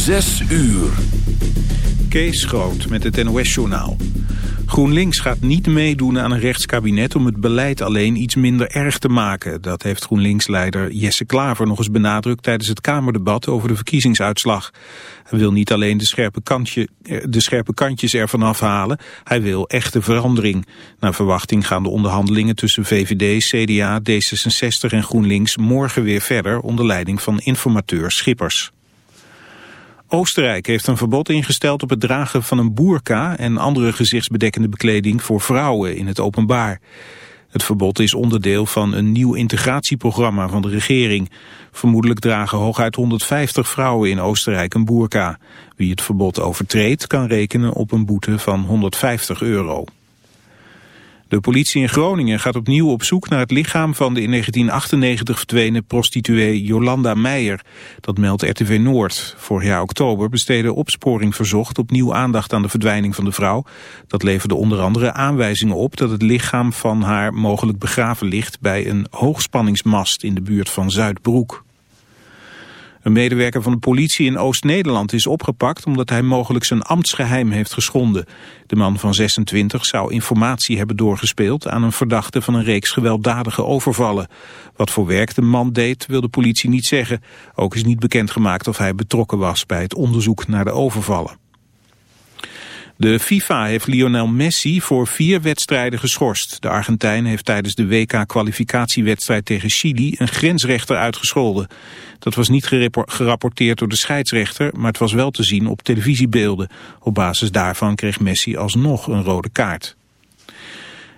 Zes uur. Kees Groot met het NOS-journaal. GroenLinks gaat niet meedoen aan een rechtskabinet om het beleid alleen iets minder erg te maken. Dat heeft GroenLinks-leider Jesse Klaver nog eens benadrukt tijdens het Kamerdebat over de verkiezingsuitslag. Hij wil niet alleen de scherpe, kantje, eh, de scherpe kantjes ervan afhalen, hij wil echte verandering. Naar verwachting gaan de onderhandelingen tussen VVD, CDA, D66 en GroenLinks morgen weer verder onder leiding van informateur Schippers. Oostenrijk heeft een verbod ingesteld op het dragen van een boerka en andere gezichtsbedekkende bekleding voor vrouwen in het openbaar. Het verbod is onderdeel van een nieuw integratieprogramma van de regering. Vermoedelijk dragen hooguit 150 vrouwen in Oostenrijk een boerka. Wie het verbod overtreedt kan rekenen op een boete van 150 euro. De politie in Groningen gaat opnieuw op zoek naar het lichaam van de in 1998 verdwenen prostituee Jolanda Meijer. Dat meldt RTV Noord. Vorig jaar oktober besteedde opsporing verzocht opnieuw aandacht aan de verdwijning van de vrouw. Dat leverde onder andere aanwijzingen op dat het lichaam van haar mogelijk begraven ligt bij een hoogspanningsmast in de buurt van Zuidbroek. Een medewerker van de politie in Oost-Nederland is opgepakt omdat hij mogelijk zijn ambtsgeheim heeft geschonden. De man van 26 zou informatie hebben doorgespeeld aan een verdachte van een reeks gewelddadige overvallen. Wat voor werk de man deed wil de politie niet zeggen. Ook is niet bekendgemaakt of hij betrokken was bij het onderzoek naar de overvallen. De FIFA heeft Lionel Messi voor vier wedstrijden geschorst. De Argentijn heeft tijdens de WK-kwalificatiewedstrijd tegen Chili een grensrechter uitgescholden. Dat was niet gerapporteerd door de scheidsrechter, maar het was wel te zien op televisiebeelden. Op basis daarvan kreeg Messi alsnog een rode kaart.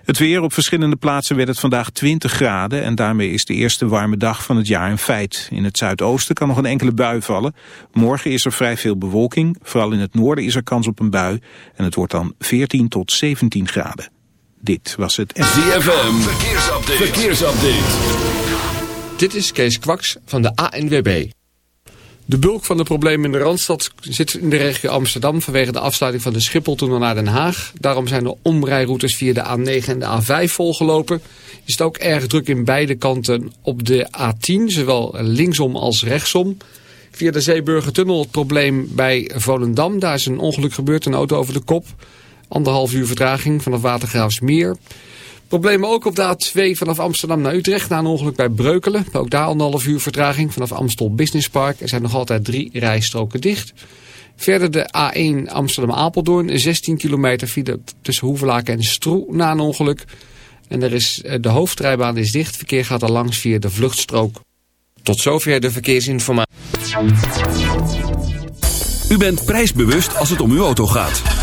Het weer op verschillende plaatsen werd het vandaag 20 graden en daarmee is de eerste warme dag van het jaar een feit. In het zuidoosten kan nog een enkele bui vallen. Morgen is er vrij veel bewolking, vooral in het noorden is er kans op een bui en het wordt dan 14 tot 17 graden. Dit was het... ZFM, verkeersupdate. verkeersupdate. Dit is Kees Kwaks van de ANWB. De bulk van de problemen in de Randstad zit in de regio Amsterdam... vanwege de afsluiting van de Schipholtunnel naar Den Haag. Daarom zijn de omrijroutes via de A9 en de A5 volgelopen. Is het ook erg druk in beide kanten op de A10, zowel linksom als rechtsom. Via de Zeeburgertunnel het probleem bij Volendam. Daar is een ongeluk gebeurd, een auto over de kop. Anderhalf uur vertraging vanaf Watergraafsmeer. Problemen ook op de A2 vanaf Amsterdam naar Utrecht na een ongeluk bij Breukelen. Ook daar anderhalf uur vertraging vanaf Amstel Business Park. Er zijn nog altijd drie rijstroken dicht. Verder de A1 Amsterdam-Apeldoorn, 16 kilometer file tussen Hoevelaken en Stroe na een ongeluk. En er is, eh, de hoofdrijbaan is dicht, verkeer gaat er langs via de vluchtstrook. Tot zover de verkeersinformatie. U bent prijsbewust als het om uw auto gaat.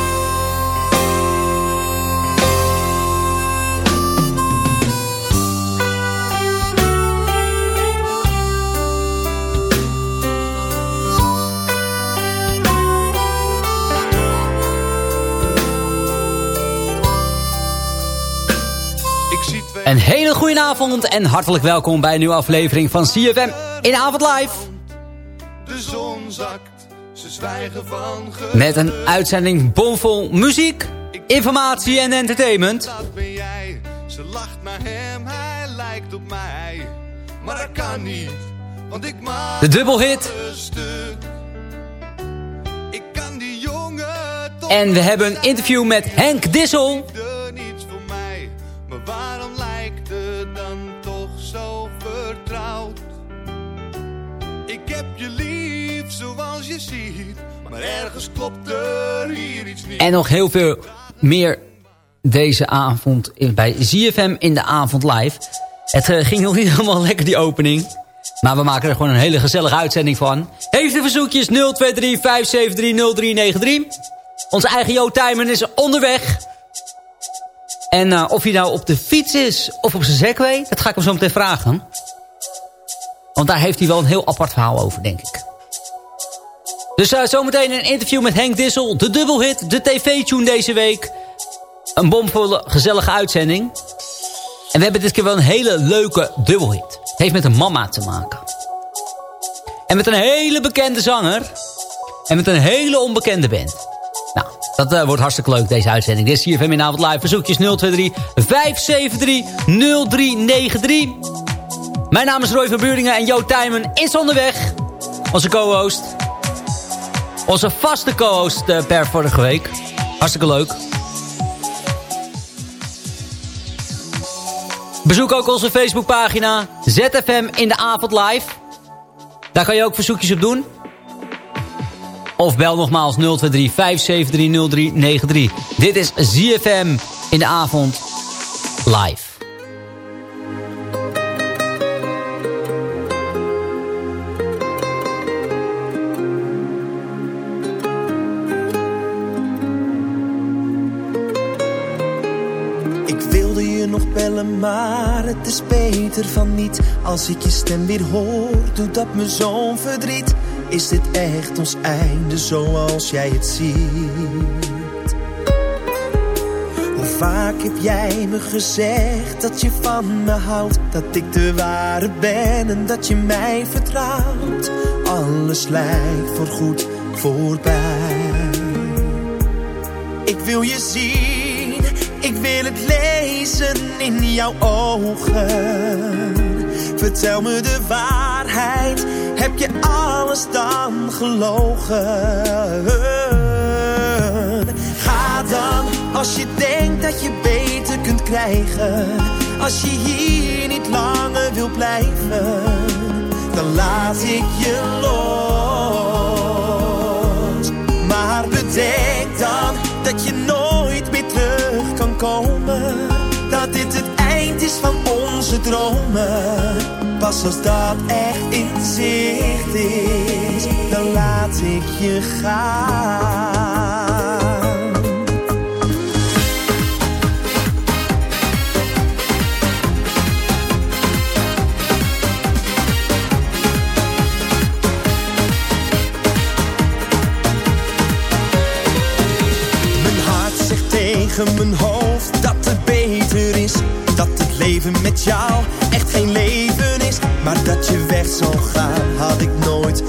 Een hele goede avond en hartelijk welkom bij een nieuwe aflevering van CFM in Avond Live. De zon zakt, ze zwijgen van Met een uitzending bomvol muziek, informatie en entertainment. Dat ben jij, ze lacht naar hem, hij lijkt op mij. Maar dat kan niet, want ik maak De dubbelhit. Ik kan die jongen En we hebben een interview met Henk Dissel. Niets voor mij, maar Maar ergens klopt er hier iets niet. En nog heel veel meer deze avond bij ZFM in de avond live. Het uh, ging nog niet helemaal lekker die opening. Maar we maken er gewoon een hele gezellige uitzending van. Heeft de verzoekjes 023 5730393. Onze eigen Jo Timon is onderweg. En uh, of hij nou op de fiets is of op zijn Segway, dat ga ik hem zo meteen vragen. Want daar heeft hij wel een heel apart verhaal over, denk ik. Dus uh, zometeen een interview met Henk Dissel, de dubbelhit, de tv-tune deze week. Een bomvolle, gezellige uitzending. En we hebben dit keer wel een hele leuke dubbelhit. Het heeft met een mama te maken. En met een hele bekende zanger. En met een hele onbekende band. Nou, dat uh, wordt hartstikke leuk deze uitzending. Dit is hier avond live. Verzoekjes 023 573 0393. Mijn naam is Roy van Buringen en Jo Tijmen is onderweg. Onze co-host. Onze vaste co-host uh, per vorige week. Hartstikke leuk. Bezoek ook onze Facebookpagina ZFM in de avond live. Daar kan je ook verzoekjes op doen. Of bel nogmaals 023 573 0393. Dit is ZFM in de avond live. Maar het is beter van niet. Als ik je stem weer hoor, doet dat me zo'n verdriet. Is dit echt ons einde zoals jij het ziet? Hoe vaak heb jij me gezegd dat je van me houdt? Dat ik de ware ben en dat je mij vertrouwt. Alles lijkt voorgoed voorbij. Ik wil je zien ik wil het lezen in jouw ogen. Vertel me de waarheid, heb je alles dan gelogen? Ga dan, als je denkt dat je beter kunt krijgen. Als je hier niet langer wil blijven, dan laat ik je los. Maar bedenk dan dat je nooit komen. Dat dit het eind is van onze dromen. Pas als dat echt in zicht is, dan laat ik je gaan. tegen mijn hoofd met jou echt geen leven is. Maar dat je weg zou gaan had ik nooit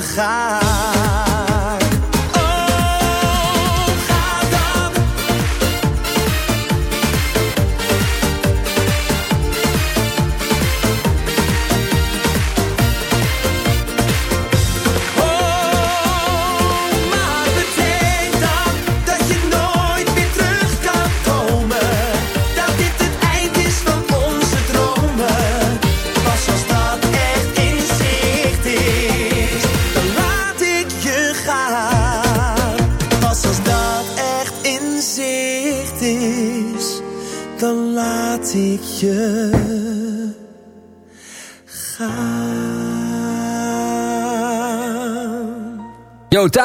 ik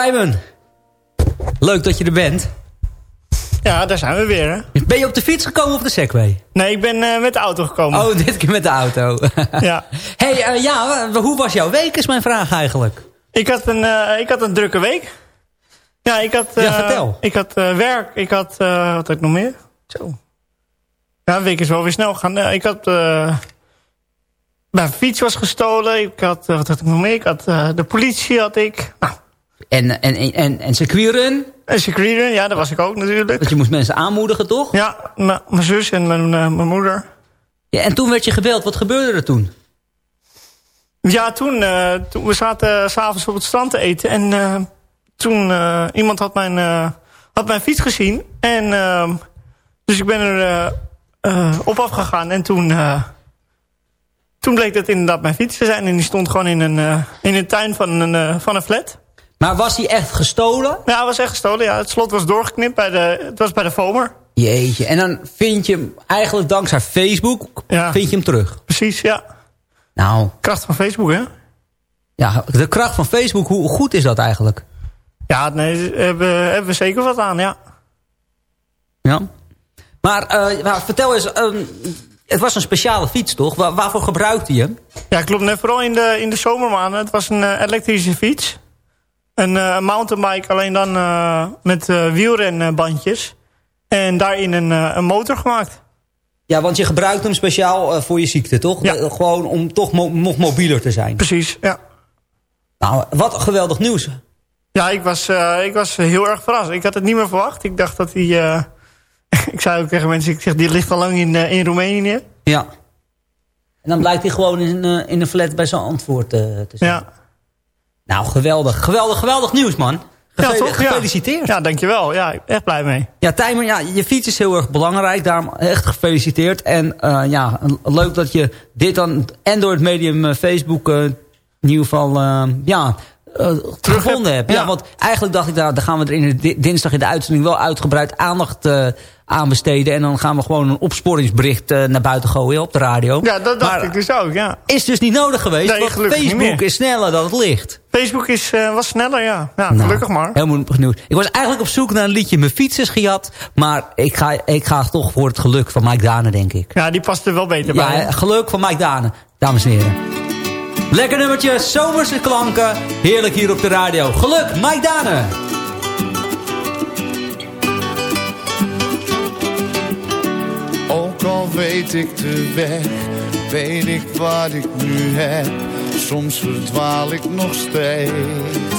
Tijmen. Leuk dat je er bent. Ja, daar zijn we weer, hè? Ben je op de fiets gekomen of de Segway? Nee, ik ben uh, met de auto gekomen. Oh, dit keer met de auto. ja. hey, uh, ja, hoe was jouw week is mijn vraag eigenlijk. Ik had een, uh, ik had een drukke week. Ja, ik had... ja, vertel. Ik had werk, ik had... wat had ik nog meer? Zo. Ja, de week is wel weer snel gegaan. ik had... mijn fiets was gestolen. Ik had... wat had ik nog meer? Ik had... de politie had ik. Nou. En, en, en, en securen? En securen, ja, dat was ik ook natuurlijk. Want je moest mensen aanmoedigen, toch? Ja, mijn zus en mijn, mijn moeder. Ja, en toen werd je gebeld. Wat gebeurde er toen? Ja, toen, uh, toen we zaten s'avonds op het strand te eten. En uh, toen, uh, iemand had mijn, had mijn fiets gezien. En ehm, dus ik ben er op afgegaan. En toen, toen bleek dat inderdaad mijn fiets te zijn. En die stond gewoon in een, in een tuin van een, van een flat. Maar was hij echt gestolen? Ja, hij was echt gestolen. Ja. Het slot was doorgeknipt. Bij de, het was bij de Fomer. Jeetje. En dan vind je hem eigenlijk dankzij Facebook ja. vind je hem terug. Precies, ja. Nou. Kracht van Facebook, hè? Ja, de kracht van Facebook. Hoe goed is dat eigenlijk? Ja, nee, hebben, hebben we zeker wat aan, ja. Ja. Maar uh, vertel eens, um, het was een speciale fiets, toch? Waar, waarvoor gebruikte je hem? Ja, klopt. Net vooral in de, in de zomermaanden. Het was een uh, elektrische fiets. Een uh, mountainbike, alleen dan uh, met uh, wielrenbandjes. En daarin een, een motor gemaakt. Ja, want je gebruikt hem speciaal voor je ziekte, toch? Ja. gewoon om toch mo nog mobieler te zijn. Precies, ja. Nou, wat geweldig nieuws. Ja, ik was, ik was heel erg verrast. Ik had het niet meer verwacht. Ik dacht dat hij... ik zei ook tegen mensen, ik zeg, die ligt al lang in, in Roemenië. Ja. En dan blijkt hij gewoon in, in een flat bij zo'n antwoord te zijn. Ja. Nou, geweldig. Geweldig, geweldig nieuws, man. ja, toch? Gefeliciteerd. Ja, dankjewel. Ja, echt blij mee. Ja, Tijmer, ja, je fiets is heel erg belangrijk. Daarom echt gefeliciteerd. En uh, ja, leuk dat je dit dan en door het medium uh, Facebook uh, in ieder geval ja, hebt. Ja. ja. want eigenlijk dacht ik, daar, daar gaan we er in de dinsdag in de uitzending wel uitgebreid aandacht aanbesteden. En dan gaan we gewoon een opsporingsbericht uh, naar buiten gooien op de radio. Ja, dat dacht ik dus ook, ja. Is dus niet nodig geweest, nee, want Facebook is sneller dan het licht. Facebook is, uh, was sneller, ja. Ja, nou, gelukkig maar. Helemaal benieuwd. Ik was eigenlijk op zoek naar een liedje Mijn fiets is gejat. Maar ik ga, ik ga toch voor het geluk van Mike Dane, denk ik. Ja, die past er wel beter bij. Ja, geluk van Mike Dane, dames en heren. Lekker nummertje, zomerse klanken. Heerlijk hier op de radio. Geluk, Mike Dane. Al weet ik de weg, weet ik wat ik nu heb. Soms verdwaal ik nog steeds.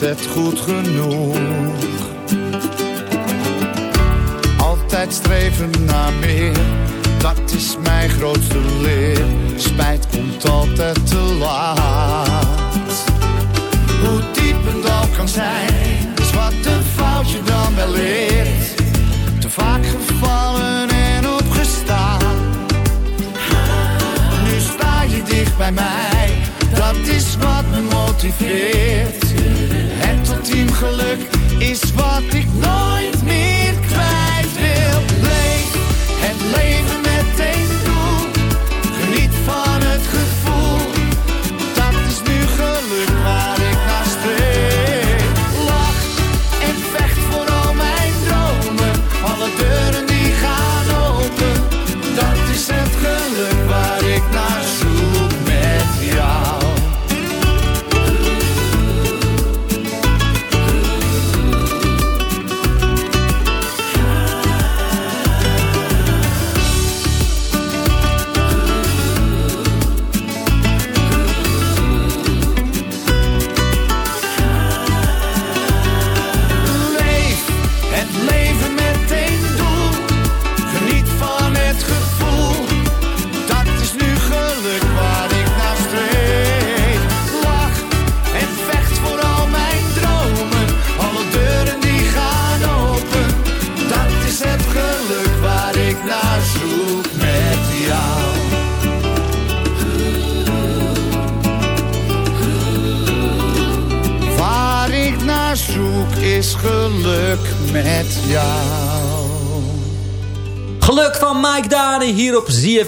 Nooit is het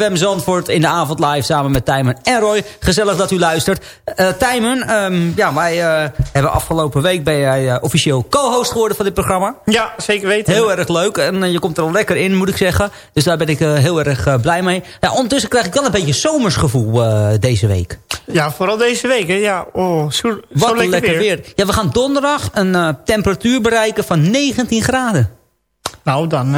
ZFM Zandvoort in de avond live samen met Tijmen en Roy. Gezellig dat u luistert. Uh, Tijmen, ehm, ja, wij uh, hebben afgelopen week ben jij uh, officieel co-host geworden van dit programma. Ja, zeker weten. Heel erg leuk en je komt er al lekker in moet ik zeggen. Dus daar ben ik heel erg blij mee. Ja, ondertussen krijg ik wel een beetje zomersgevoel deze week. Ja, vooral deze week hè. Ja, oh, zo, Wat zo lekker, lekker weer. weer. Ja, we gaan donderdag een temperatuur bereiken van 19 graden. Nou, dan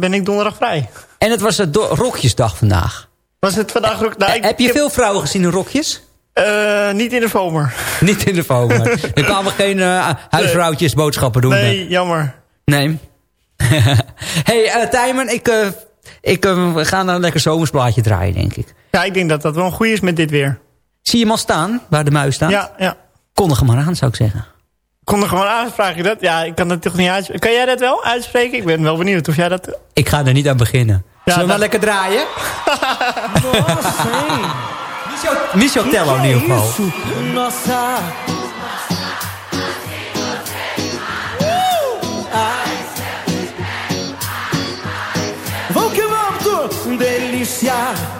ben ik donderdag vrij. En het was het rokjesdag vandaag. Was het vandaag rok... Nou, heb je heb... veel vrouwen gezien in rokjes? Uh, niet in de Vomer. niet in de Vomer. er kwamen geen uh, huisvrouwtjes boodschappen doen. Nee, jammer. Nee. hey, uh, Tijmen, ik, ik we gaan een lekker zomersplaatje draaien, denk ik. Ja, ik denk dat dat wel een goeie is met dit weer. Zie je hem al staan, waar de muis staat? Ja, ja. Kondig hem maar aan, zou ik zeggen. Kom er gewoon aan, vraag je dat? Ja, ik kan dat toch niet uitspreken. Kan jij dat wel uitspreken? Ik ben wel benieuwd of jij dat... Ik ga er niet aan beginnen. Ja, Zullen we maar lekker draaien? Michel Tello in ieder geval. Que vamos, delícia.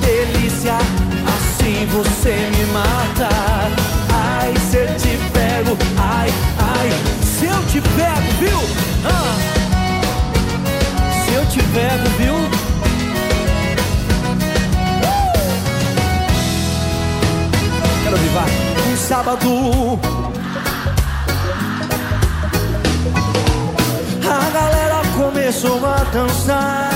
delícia, assim você me mata. Ai, se eu te pego, ai, ai, se eu te pego, viu? Ah. Se eu te pego, viu? Quero ouvir, vai. Um sábado. A galera começou a dançar.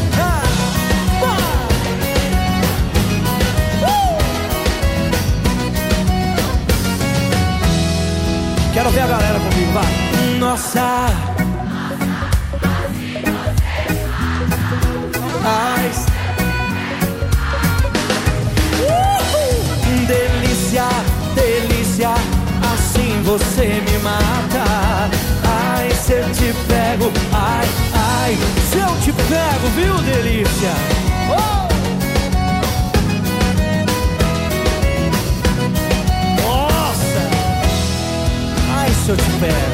Ver a galera comigo, vai. Nossa. Ai, delícia, delícia, assim você me mata. Ai, se eu te pego, ai, ai, se eu te pego, viu, delícia? seus pés.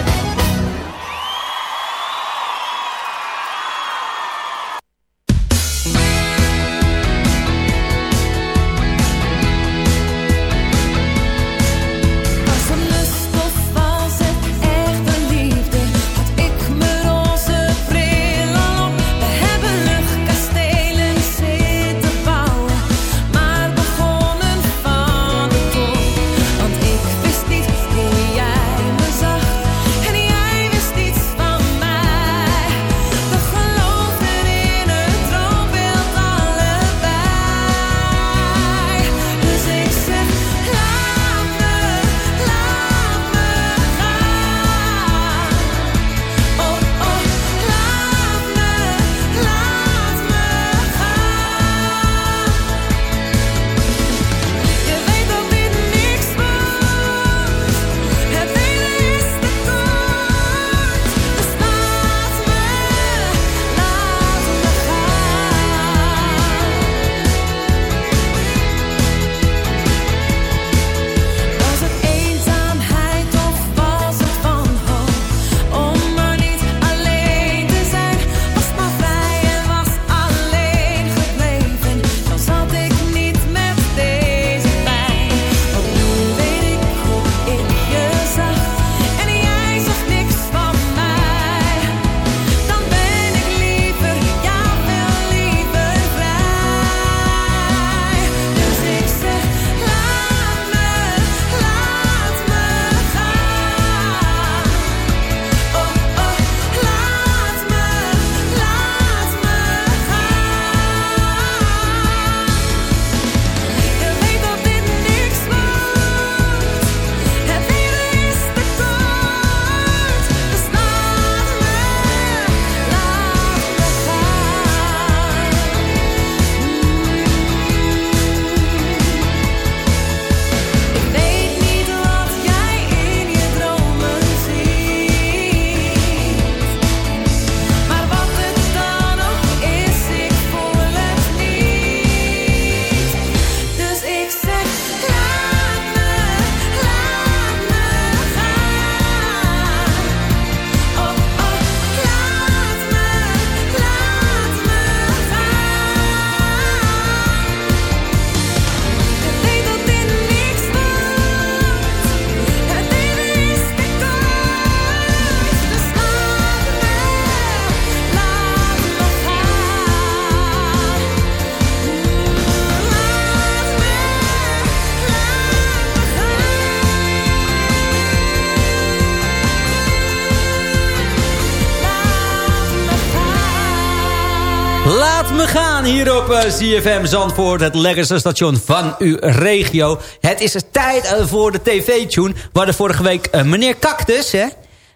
Me gaan hier op uh, eh, CFM Zandvoort, het lekkerste station van uw regio. Het is tijd uh, voor de tv-tune. We hadden vorige week uh, meneer Cactus, hè?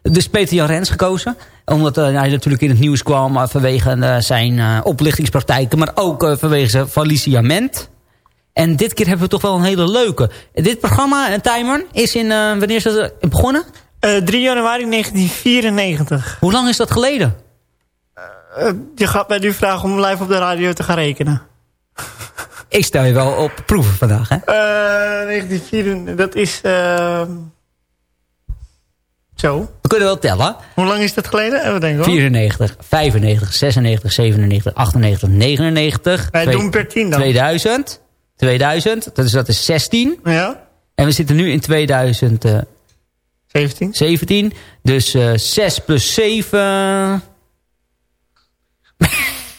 dus Peter Jan Rens gekozen. Omdat hij natuurlijk in het nieuws kwam vanwege zijn oplichtingspraktijken... maar ook vanwege zijn faillissement. En dit keer hebben we toch wel een hele leuke. Dit programma, timer, is in... wanneer is dat begonnen? 3 januari 1994. Hoe lang is dat geleden? Uh, je gaat mij nu vragen om live op de radio te gaan rekenen. Ik stel je wel op proeven vandaag, hè? Uh, 1904, dat is... Uh, zo. We kunnen wel tellen. Hoe lang is dat geleden? Even denken, 94, 95, 96, 97, 98, 99. Wij doen per 10 dan. 2000. 2000, dat is, dat is 16. Ja. En we zitten nu in 2000... 17. 17. Dus uh, 6 plus 7...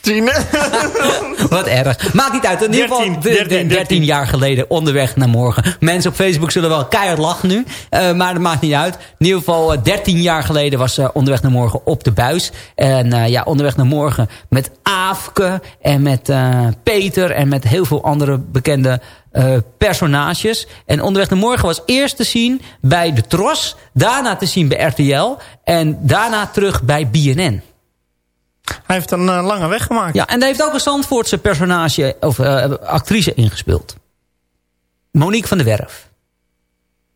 Wat erg. Maakt niet uit. In ieder geval 13, 13, jaar geleden onderweg naar morgen. Mensen op Facebook zullen wel keihard lachen nu. Uh, maar dat maakt niet uit. In ieder geval 13 eh, jaar geleden was uh, onderweg naar morgen op de buis. En ja, onderweg naar morgen met Aafke en met Peter en met heel veel andere bekende personages. En onderweg naar morgen was eerst te zien bij de Tros. Daarna te zien bij RTL. En daarna terug bij BNN. Hij heeft een uh, lange weg gemaakt. Ja, en hij heeft ook een Zandvoortse personage, of uh, actrice ingespeeld. Monique van der Werf.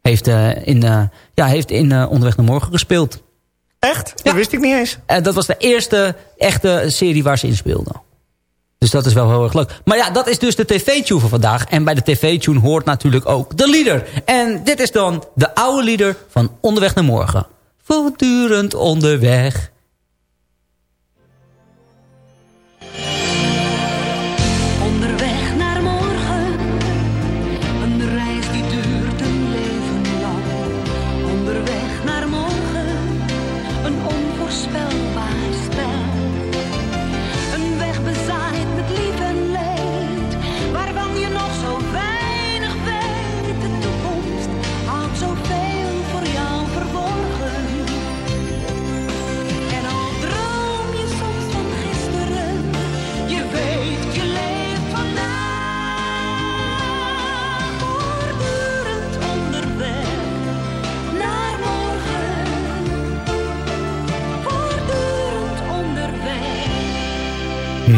Heeft, uh, in, ja, heeft in Onderweg naar Morgen gespeeld. Echt? Dat wist ik niet eens. En dat was de eerste echte serie waar ze in speelde. Dus dat is wel heel erg leuk. Maar ja, dat is dus de tv-tune van vandaag. En bij de tv-tune hoort natuurlijk ook de leader. En dit is dan de oude leader van Onderweg naar Morgen. Voortdurend onderweg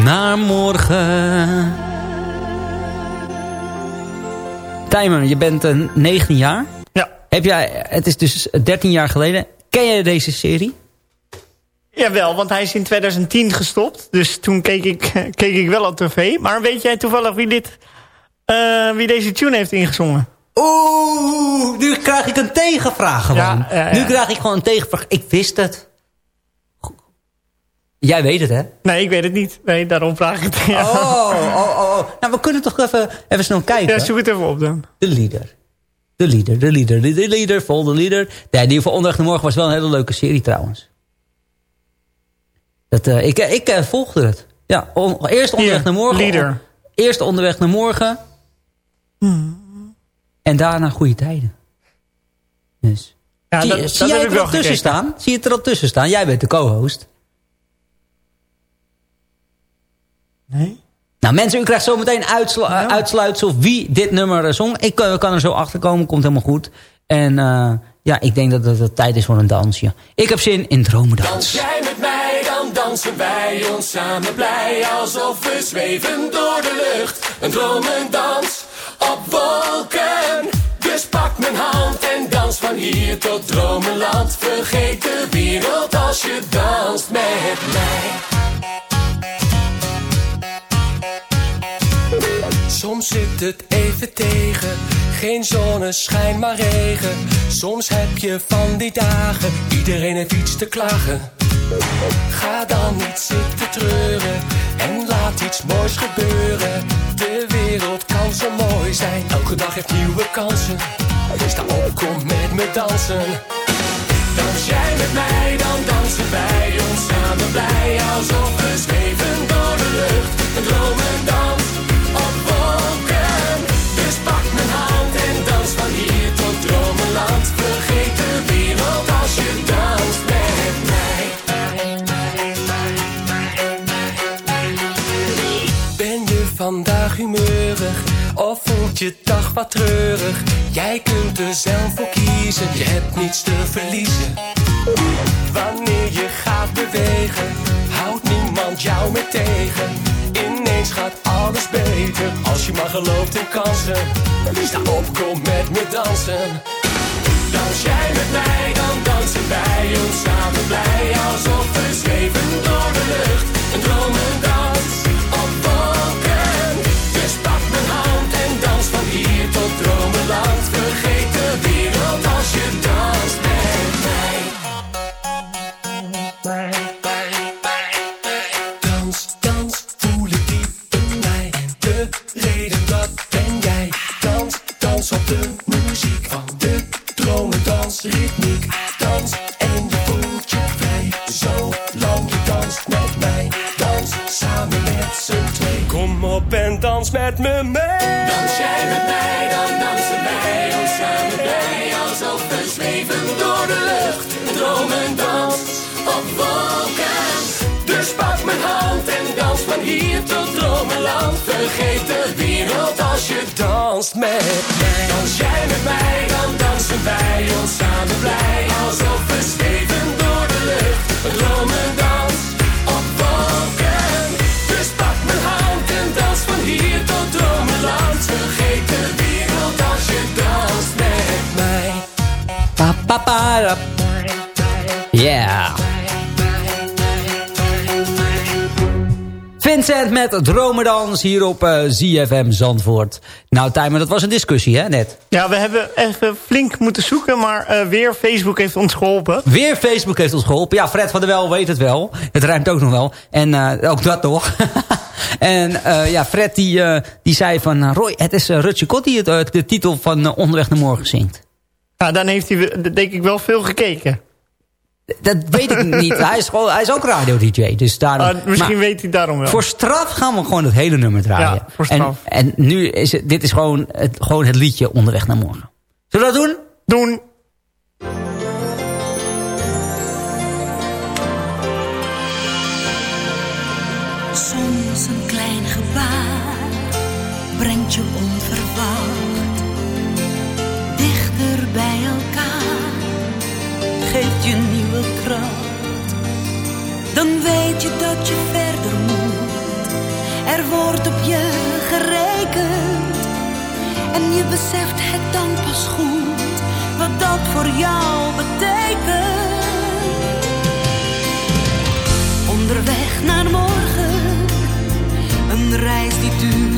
naar morgen. Timer, je bent uh, eh, 19 jaar. Ja. Heb jij, het is dus 13 jaar geleden. Ken jij deze serie? Jawel, want hij is in 2010 gestopt. Dus toen keek ik, keek ik wel op tv. Maar weet jij toevallig wie, dit, uh, wie deze tune heeft ingezongen? Oeh, nu krijg ik een tegenvraag gewoon. Ja, ja, ja. Nu krijg ik gewoon een tegenvraag. Ik wist het. Jij weet het, hè? Nee, ik weet het niet. Nee, daarom vraag ik het. Ja. Oh, oh, oh, oh. Nou, we kunnen toch even, even snel kijken. Ja, zoek het even op dan. De leader. De leader, de leader, de leader, vol de leader. Ja, die van Onderweg naar Morgen was wel een hele leuke serie trouwens. Dat, uh, ik ik uh, volgde het. Ja, eerst Onderweg naar Morgen. Leader. eerst Onderweg naar Morgen. Hmm. En daarna Goede Tijden. Dus. Ja, zie, dat, zie dat jij er al tussen staan? Zie je er al tussen staan? Jij bent de co-host. Nee? Nou mensen, u krijgt zometeen uitslu uitsluitsel wie dit nummer zong. Ik uh, kan er zo achter komen, komt helemaal goed. En uh, ja, ik denk dat het, het tijd is voor een dansje. Ik heb zin in dromendans. Dans jij met mij, dan dansen wij ons samen blij. Alsof we zweven door de lucht. Een dromendans op wolken. Dus pak mijn hand en dans van hier tot dromenland. Vergeet de wereld als je danst met mij. Soms zit het even tegen, geen zonneschijn maar regen. Soms heb je van die dagen, iedereen heeft iets te klagen. Ga dan niet zitten treuren en laat iets moois gebeuren. De wereld kan zo mooi zijn, elke dag heeft nieuwe kansen. Sta op, kom met me dansen. Dans jij met mij, dan dansen wij ons samen blij. Alsof we zweven door de lucht, je dag wat treurig? Jij kunt er zelf voor kiezen, je hebt niets te verliezen. Wanneer je gaat bewegen, houdt niemand jou meer tegen. Ineens gaat alles beter, als je maar gelooft in kansen. Sta op, kom met me dansen. Dans jij met mij, dan dansen wij ons samen blij. Alsof we zweven door de lucht, een dromendans op dans met me mee. Dans jij met mij, dan dansen wij ons samen blij. Alsof we zweven door de lucht. Een dromendans op wolken. Dus pak mijn hand en dans van hier tot dromenland. Vergeet de wereld als je danst met mij. Dans jij met mij, dan dansen wij ons samen blij. Alsof we zweven door de lucht. Pa, pa, pa, da. Yeah. Vincent met Dromedans hier op eh, ZFM Zandvoort. Nou, Tijmen, dat was een discussie, hè, net? Ja, we hebben even flink moeten zoeken, maar eh, weer Facebook heeft ons geholpen. Weer Facebook heeft ons geholpen. Ja, Fred van der Wel weet het wel. Het ruimt ook nog wel. En eh, ook dat toch. en ja, Fred die, die zei van... Roy, het is Rutje Kot die het, de titel van Onderweg naar Morgen zingt. Nou, dan heeft hij denk ik wel veel gekeken. Dat weet ik niet. Hij is, gewoon, hij is ook radio-dj. Dus daarom, Ah, misschien Maar weet hij daarom wel. Voor straf gaan we gewoon het hele nummer draaien. Ja, voor straf. En, en nu is het, dit is gewoon het, gewoon het liedje Onderweg naar Morgen. Zullen we dat doen? Doen. Je dat je verder moet, er wordt op je gerekend en je beseft het dan pas goed wat dat voor jou betekent. Onderweg naar morgen, een reis die duurt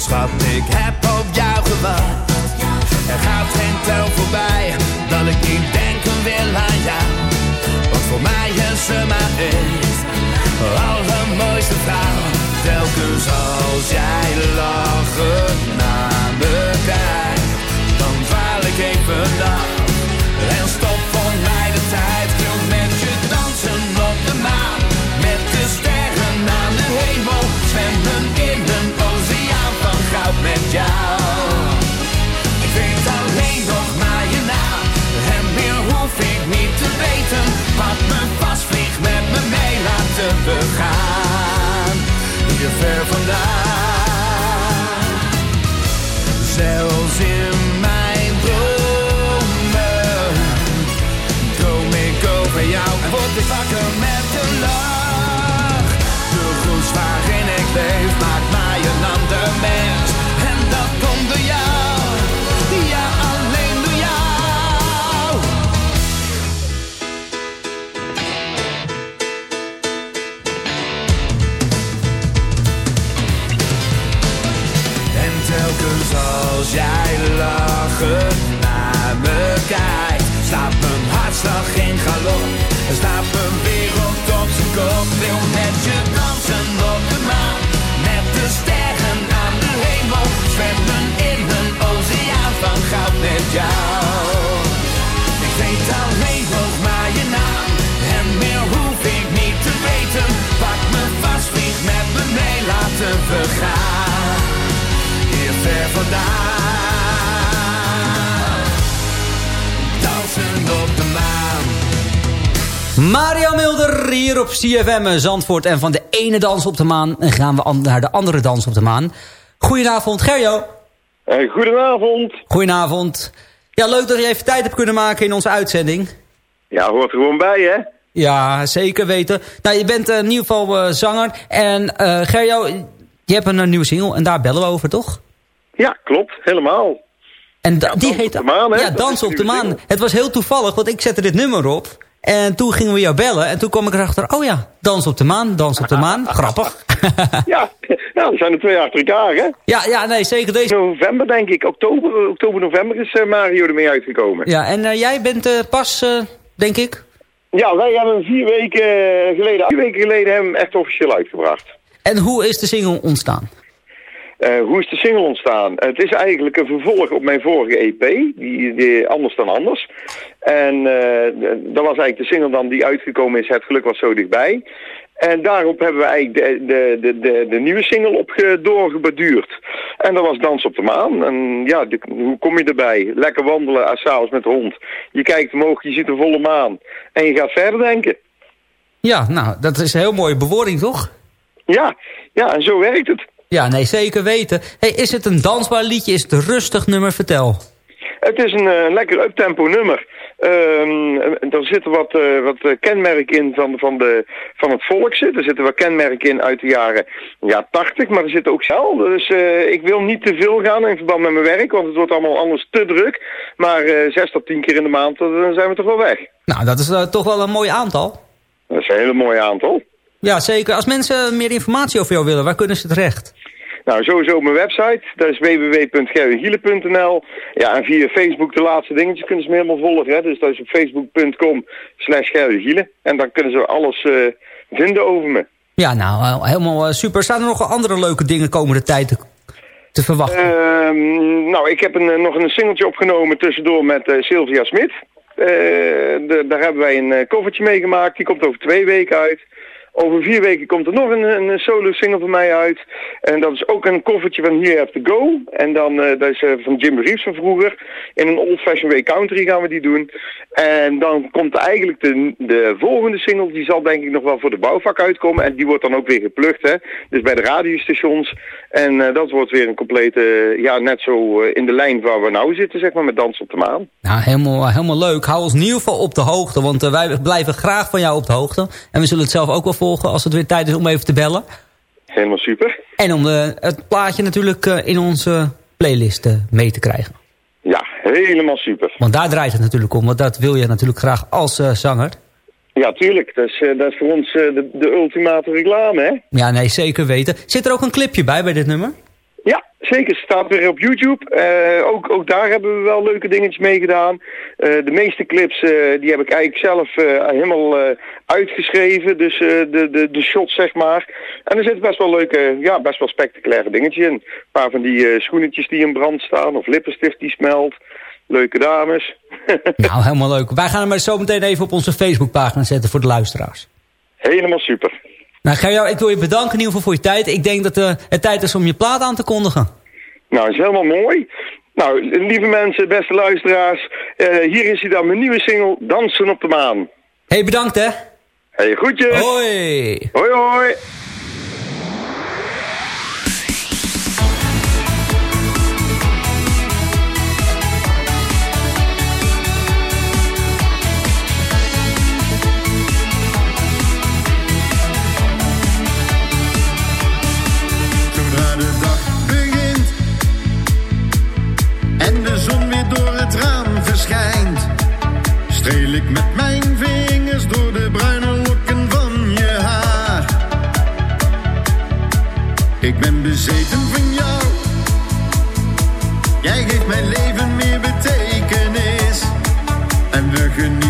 schat, ik heb op jou gewacht. Er gaat geen tel voorbij dat ik niet denken wil aan jou. Want voor mij is ze maar één, allermooiste vrouw. Telkens als jij lachend naar me kijkt, dan dwaal ik even af. We gaan. Hier ver vandaan. Zelfs in mijn dromen droom ik over jou en word ik lachend naar mijn hartslag in galop. Staat mijn wereld op zijn kop. Wil met je dansen op de maan, met de sterren aan de hemel. Zwemmen in een oceaan van goud met jou. Ik weet alleen nog maar je naam, en meer hoef ik niet te weten. Pak me vast, vlieg met me mee, laten we gaan. Hier ver vandaan. Op de maan. Mario Mulder hier op CFM Zandvoort. En van de ene dans op de maan gaan we naar de andere dans op de maan. Goedenavond, Gerjo. Eh, goedenavond. Goedenavond. Ja, leuk dat je even tijd hebt kunnen maken in onze uitzending. Ja, hoort er gewoon bij, hè? Ja, zeker weten. Nou, je bent eh, in ieder geval eh, zanger. En eh Gerjo, je hebt een, eh, nieuwe single en daar bellen we over, toch? Ja, klopt. Helemaal. En da- die heet... de maan? Ja, Dans op de maan. single. Het was heel toevallig, want ik zette dit nummer op. En toen gingen we jou bellen. En toen kwam ik erachter, oh ja, Dans op de maan, Dans op de maan. Grappig. Ja, ja, er zijn er twee achter elkaar, hè? Ja, ja, nee, zeker deze. November, denk ik. Oktober, oktober november is eh, Mario ermee uitgekomen. Ja, en eh, jij bent eh, pas, denk ik... Ja, wij hebben vier weken geleden, vier weken geleden hem echt officieel uitgebracht. En hoe is de single ontstaan? Eh, hoe is de single ontstaan? Het is eigenlijk een vervolg op mijn vorige EP, die, die Anders dan Anders. En eh, dat was eigenlijk de single dan die uitgekomen is, Het Geluk was zo dichtbij. En daarop hebben we eigenlijk de, de, de, de, de nieuwe single op ge- doorgebeduurd. En dat was Dans op de Maan. En ja, de- hoe kom je erbij? Lekker wandelen, uh, s'avonds met de hond. Je kijkt omhoog, je ziet een volle maan. En je gaat verder denken. Ja, nou, dat is een heel mooie bewoording, toch? Ja, ja, en zo werkt het. Ja, nee, zeker weten. Hey, is het een dansbaar liedje? Is het een rustig nummer? Vertel. Het is een eh, lekker uptempo nummer. Ehm, er zitten wat, eh, wat eh, kenmerken in van, van, de, van het volk. Zit. Er zitten wat kenmerken in uit de jaren ja, 80, maar er zitten ook zelf. Dus ik wil niet te veel gaan in verband met mijn werk, want het wordt allemaal anders te druk. Maar zes tot tien keer in de maand, dan zijn we toch wel weg. Nou, dat is toch wel een mooi aantal. Dat is een hele mooie aantal. Ja, zeker. Als mensen meer informatie over jou willen, waar kunnen ze terecht? Nou, sowieso mijn website. Dat is www.gerrygielen.nl. Ja, en via Facebook de laatste dingetjes kunnen ze me helemaal volgen. Hè? Dus dat is op facebook.com slash. En dan kunnen ze alles eh, vinden over me. Ja, nou, helemaal super. Staan er nog andere leuke dingen komende tijd te, te verwachten? Ehm, nou, ik heb een, nog een singeltje opgenomen tussendoor met Sylvia Smit. daar hebben wij een koffertje meegemaakt. Die komt over twee weken uit. Over vier weken komt er nog een, een solo single van mij uit. En dat is ook een koffertje van Here Have To Go. En dan, uh, dat is uh, van Jim Reeves van vroeger. In een Old Fashioned Way Country gaan we die doen. En dan komt eigenlijk de, de volgende single, die zal denk ik nog wel voor de bouwvak uitkomen. En die wordt dan ook weer geplukt, hè. Dus bij de radiostations. En uh, dat wordt weer een complete, ja, net zo in de lijn waar we nou zitten, zeg maar, met Dans op de Maan. Nou, helemaal, helemaal leuk. Hou ons in ieder geval op de hoogte, want wij blijven graag van jou op de hoogte. En we zullen het zelf ook wel volgen als het weer tijd is om even te bellen. Helemaal super. En om de, het plaatje natuurlijk in onze playlist mee te krijgen. Ja, helemaal super. Want daar draait het natuurlijk om, want dat wil je natuurlijk graag als zanger. Ja, tuurlijk. Dat is, dat is voor ons de, de ultimate reclame, hè? Ja, nee, zeker weten. Zit er ook een clipje bij, bij dit nummer? Ja, zeker. Staat weer op YouTube. Uh, ook, ook daar hebben we wel leuke dingetjes mee gedaan. Uh, de meeste clips uh, die heb ik eigenlijk zelf helemaal uitgeschreven. Dus de, de, de shots, zeg maar. En er zitten best wel leuke, ja, best wel spectaculaire dingetjes in. Een paar van die schoenetjes die in brand staan. Of lippenstift die smelt. Leuke dames. nou, helemaal leuk. Wij gaan hem maar zo meteen even op onze Facebookpagina zetten voor de luisteraars. Helemaal super. Nou, jou, ik wil je bedanken in ieder geval voor je tijd. Ik denk dat uh, het tijd is om je plaat aan te kondigen. Nou, is helemaal mooi. Nou, lieve mensen, beste luisteraars. Uh, hier is hij dan, mijn nieuwe single, Dansen op de Maan. hey, bedankt hè. hey, groetjes. Hoi. Hoi, hoi. Ik met mijn vingers door de bruine lokken van je haar. Ik ben bezeten van jou. Jij geeft mijn leven meer betekenis. En we genieten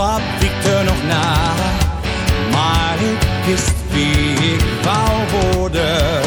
De klap wiekte nog na, maar ik wist wie ik wou worden.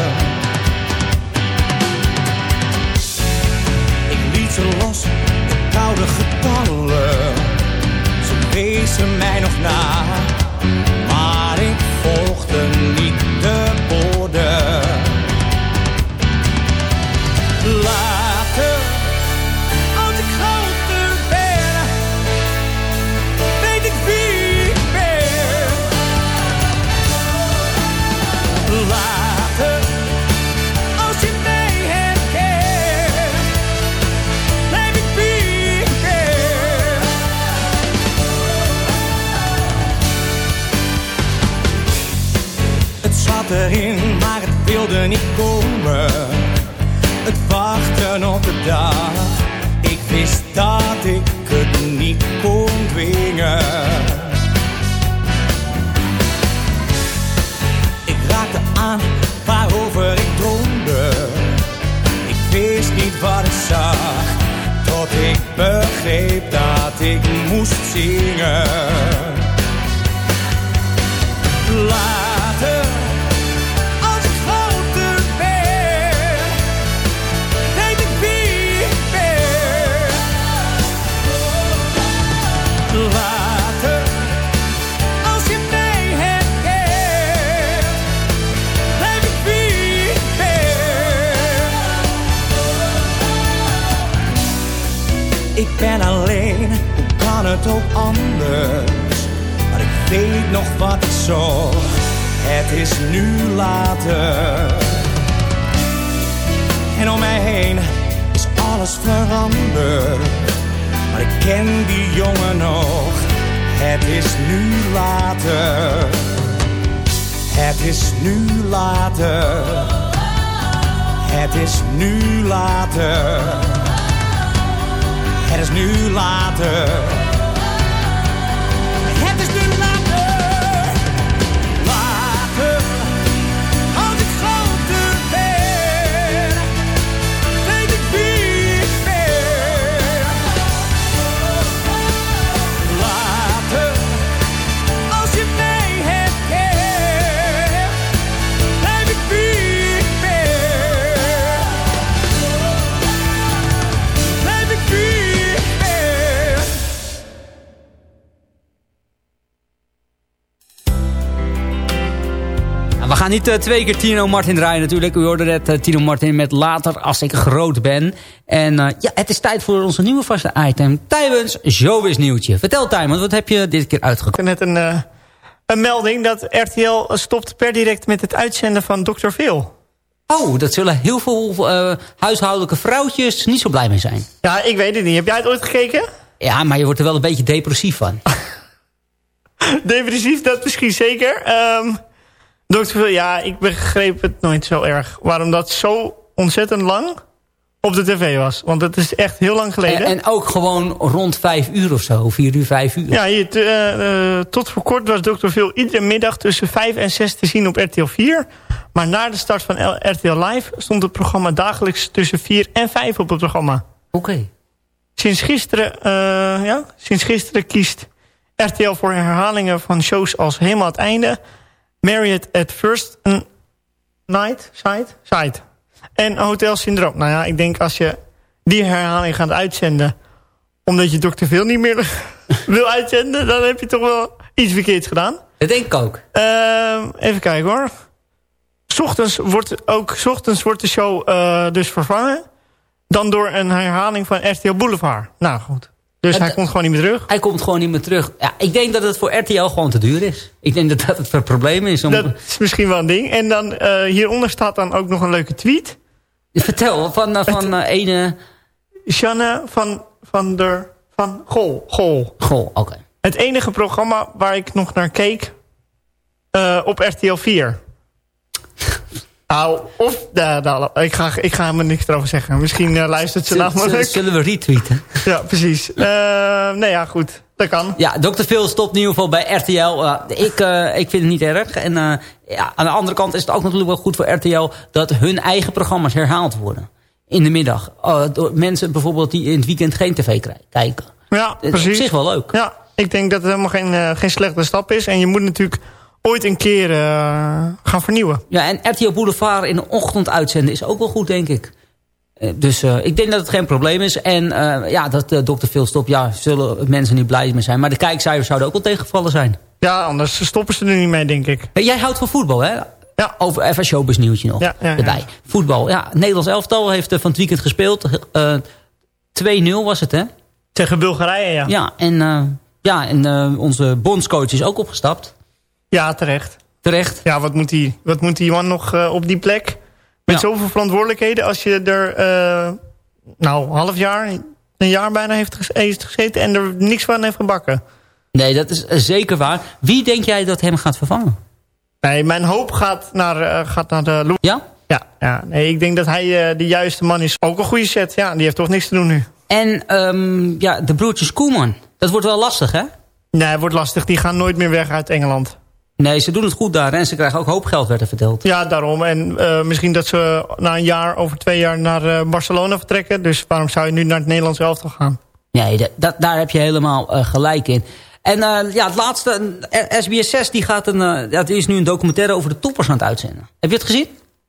Dag. Ik wist dat ik het niet kon dwingen. Ik raakte aan waarover ik droomde. Ik wist niet wat ik zag. Tot ik begreep dat ik moest zingen. Anders? Maar ik weet nog wat ik zocht, het is nu later. En om mij heen is alles veranderd. Maar ik ken die jongen nog, het is nu later. Het is nu later. Het is nu later. Het is nu later. Gaan niet eh, twee keer Tino Martin draaien natuurlijk. U hoorde net eh, Tino Martin met Later als ik groot ben. En eh, ja, het is tijd voor onze nieuwe vaste item. Tijwens Showbiz nieuwtje. Vertel Tijwens, wat heb je dit keer uitgekomen? Net een, een melding dat RTL stopt per direct met het uitzenden van Dr. Phil. Oh, dat zullen heel veel huishoudelijke vrouwtjes niet zo blij mee zijn. Ja, ik weet het niet. Heb jij het ooit gekeken? Ja, maar je wordt er wel een beetje depressief van. Depressief, dat misschien zeker. Ehm Dr. Phil, ja, ik begreep het nooit zo erg. Waarom dat zo ontzettend lang op de tv was. Want het is echt heel lang geleden. En, en ook gewoon rond vijf uur of zo. Vier uur, vijf uur. Ja, eh, eh, tot voor kort was Dr. Phil iedere middag tussen 5 en 6 te zien op RTL 4. Maar na de start van L- RTL Live stond het programma dagelijks tussen 4 en 5 op het programma. Oké. Sinds gisteren, eh, ja, sinds gisteren kiest RTL voor herhalingen van shows als Helemaal het Einde... Married at First Night, Sight. En Hotel Syndroom. Nou ja, ik denk als je die herhaling gaat uitzenden... omdat je Dr. Phil niet meer wil uitzenden... dan heb je toch wel iets verkeerds gedaan. Dat denk ik ook. Ehm, even kijken hoor. 's Ochtends wordt, ook 's ochtends wordt de show eh, dus vervangen. Dan door een herhaling van RTL Boulevard. Nou goed. Dus Het- hij komt gewoon niet meer terug. Hij komt gewoon niet meer terug. Ja, ik denk dat het voor RTL gewoon te duur is. Ik denk dat dat het het probleem is. Om... Dat is misschien wel een ding. En dan eh, hieronder staat dan ook nog een leuke tweet. Vertel, van, eh, van eh, ene... Van, van der... Van Gol. Gol. Goh, oké. Het enige programma waar ik nog naar keek op RTL 4. Nou, of... nou, ik, ga, ik ga helemaal niks erover zeggen. Misschien eh, luistert ze namelijk. Zullen we retweeten? Ja, precies. Uh, nou ja, goed. Dat kan. Ja, Dr. Phil stopt in ieder geval bij RTL. Uh, ik, uh, ik vind het niet erg. En ja, aan de andere kant is het ook natuurlijk wel goed voor RTL... dat hun eigen programma's herhaald worden. in de middag. Door mensen bijvoorbeeld die in het weekend geen tv kijken. Ja, precies. Op zich wel leuk. Ja, ik denk dat het helemaal geen, geen slechte stap is. En je moet natuurlijk ooit een keer uh, gaan vernieuwen. Ja, en RTL Boulevard in de ochtend uitzenden is ook wel goed, denk ik. Uh, dus ik denk dat het geen probleem is. En ja, dat Dr. Phil stop, ja, zullen mensen niet blij mee zijn. Maar de kijkcijfers zouden ook wel tegenvallen zijn. Ja, anders stoppen ze er niet mee, denk ik. Jij houdt van voetbal, hè? Ja. Over even showbiz nieuwtje nog ja, ja, erbij. Ja. Voetbal, ja. Nederlands elftal heeft van het weekend gespeeld. 2-0 was het, hè? Tegen Bulgarije, ja. Ja, en, ja, en onze bondscoach is ook opgestapt. Ja, terecht. Terecht. Ja, wat moet die, wat moet die man nog uh, op die plek? Met ja. zoveel verantwoordelijkheden als je er, nou, half jaar, een jaar bijna heeft gezeten en er niks van heeft gebakken. Nee, dat is zeker waar. Wie denk jij dat hem gaat vervangen? Nee, mijn hoop gaat naar, uh, gaat naar de... Ja? Ja, ja. Nee, ik denk dat hij uh, de juiste man is. Ook een goede set, ja. Die heeft toch niks te doen nu. En um, ja, de broertjes Koeman. Dat wordt wel lastig, hè? Nee, het wordt lastig. Die gaan nooit meer weg uit Engeland. Nee, ze doen het goed daar. En ze krijgen ook hoop geld, werd er verteld. Ja, daarom. En uh, misschien dat ze na een jaar, over twee jaar, naar Barcelona vertrekken. Dus waarom zou je nu naar het Nederlands elftal gaan? Nee, dat, daar heb je helemaal gelijk in. En ja, het laatste, SBS 6 die gaat een, die is nu een documentaire over de toppers aan het uitzenden. Heb je het gezien?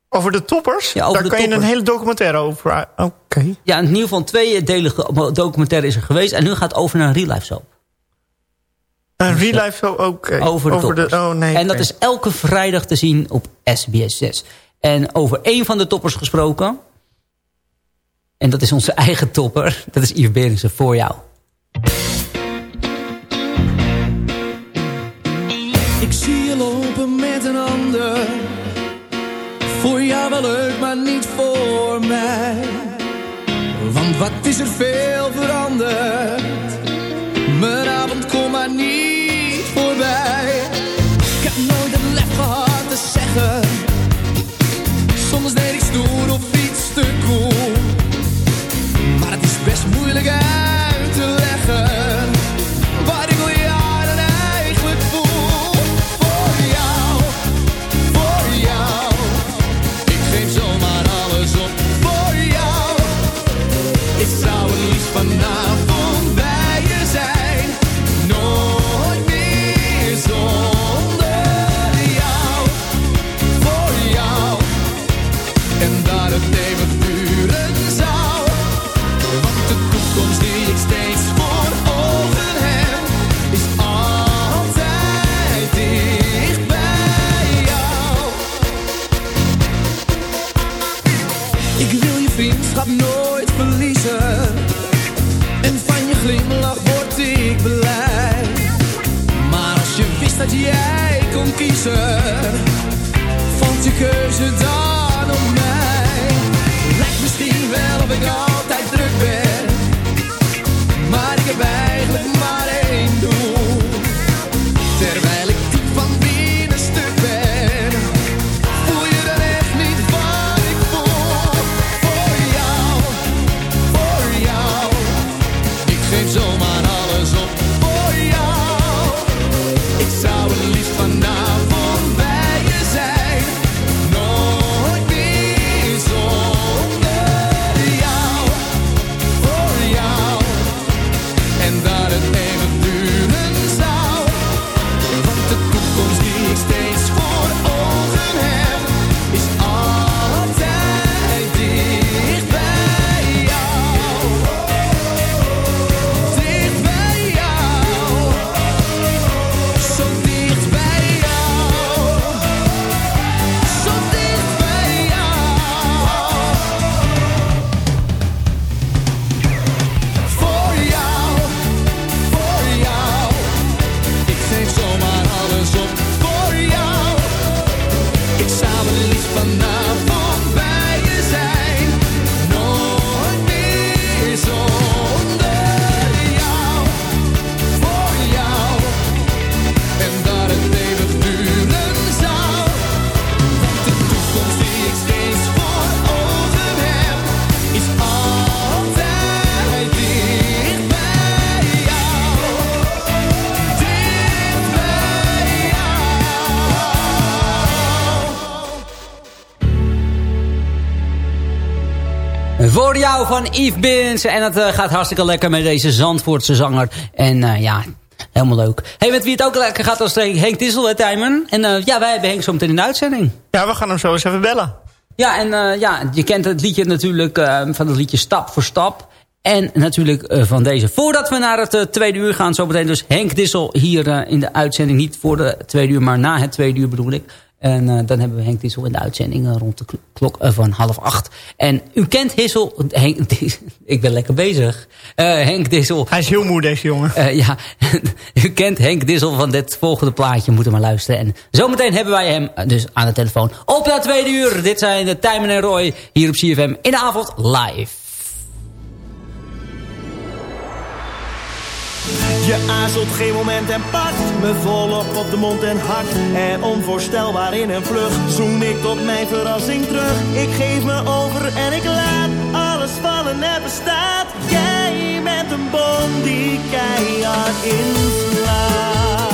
Over de toppers? Ja, over Daar de kan toppers. je een hele documentaire over... Oké. Okay. Ja, in ieder geval een tweedelige documentaire is er geweest. En nu gaat het over naar een real life soap. Een real life soap, oké. Okay. Over de over toppers. De, oh, nee, en dat okay. is elke vrijdag te zien op SBS 6. En over één van de toppers gesproken... En dat is onze eigen topper. Dat is Yves Beringsen voor jou. Ik zie je lopen met een ander. Voor jou wel leuk, maar niet voor mij. Want wat is er veel veranderd? Mijn avond komt maar niet Soms deed ik stoer of iets te cool. Maar het is best moeilijk van Yves Bins. En het gaat hartstikke lekker met deze Zandvoortse zanger. En ja, helemaal leuk. Hey, met wie het ook lekker gaat als Henk Tissel, hè Tijmen? En ja, wij hebben Henk zo meteen in de uitzending. Ja, we gaan hem zo eens even bellen. Ja, en ja, je kent het liedje natuurlijk van het liedje Stap voor Stap. En natuurlijk van deze. Voordat we naar het tweede uur gaan, zo meteen dus Henk Dissel hier in de uitzending. Niet voor de tweede uur, maar na het tweede uur bedoel ik. En uh, dan hebben we Henk Dissel in de uitzending uh, rond de klok uh, van half acht. En u kent Hissel... Henk, ik ben lekker bezig. Henk Dissel... Hij is heel moe, deze jongen. ja, u kent Henk Dissel van dit volgende plaatje. Moeten maar luisteren. En zometeen hebben wij hem dus aan de telefoon. Op dat tweede uur. Dit zijn de Tijmen en Roy hier op CFM in de avond live. Je aarzelt geen moment en pakt me volop op de mond en hart. En onvoorstelbaar in een vlucht zoen ik tot mijn verrassing terug. Ik geef me over en ik laat alles vallen en bestaat. Jij met een boom die keihard inslaat.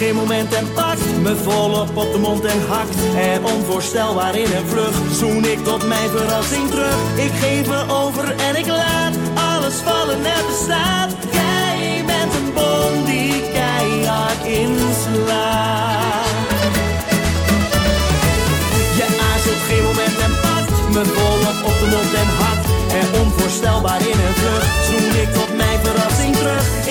Geen moment en pakt me volop op de mond en hakt. En onvoorstelbaar in een vlucht zoen ik tot mijn verrassing terug. Ik geef me over en ik laat alles vallen en bestaat. Jij bent een bom die keihard inslaat. Je aarzelt geen moment en pakt me volop op de mond en hart. En onvoorstelbaar in een vlucht zoen ik tot mijn verrassing terug.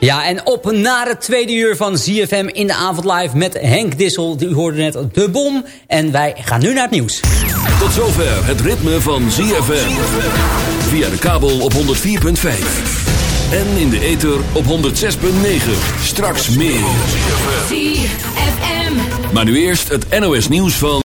Ja, en op naar het tweede uur van ZFM in de avond live met Henk Dissel. U hoorde net de bom. En wij gaan nu naar het nieuws. Tot zover het ritme van ZFM. Via de kabel op 104.5. En in de ether op 106.9. Straks meer. ZFM. Maar nu eerst het NOS nieuws van...